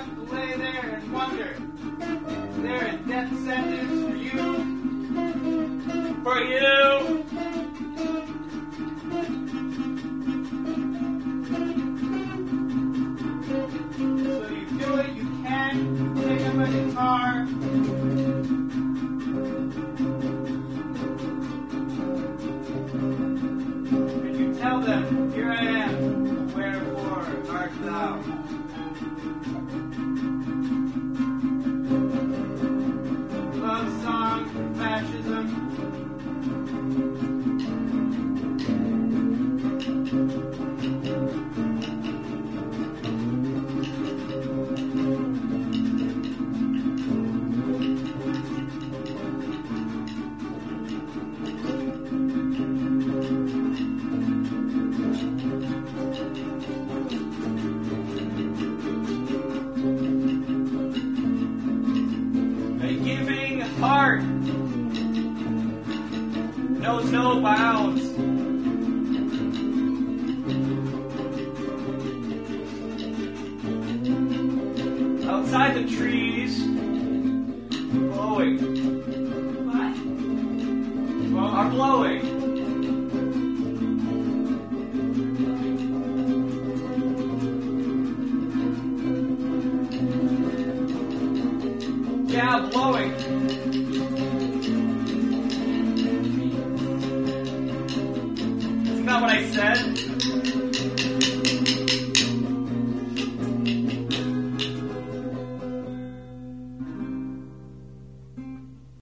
to lay there and wonder, is there a death sentence for you? For you! So you do it, you can pick up a guitar. And you tell them, here I am, wherefore art thou? Fascism. A heart knows no bounds. Outside the trees, blowing. What? Well, are blowing. Yeah, blowing. Isn't that what I said?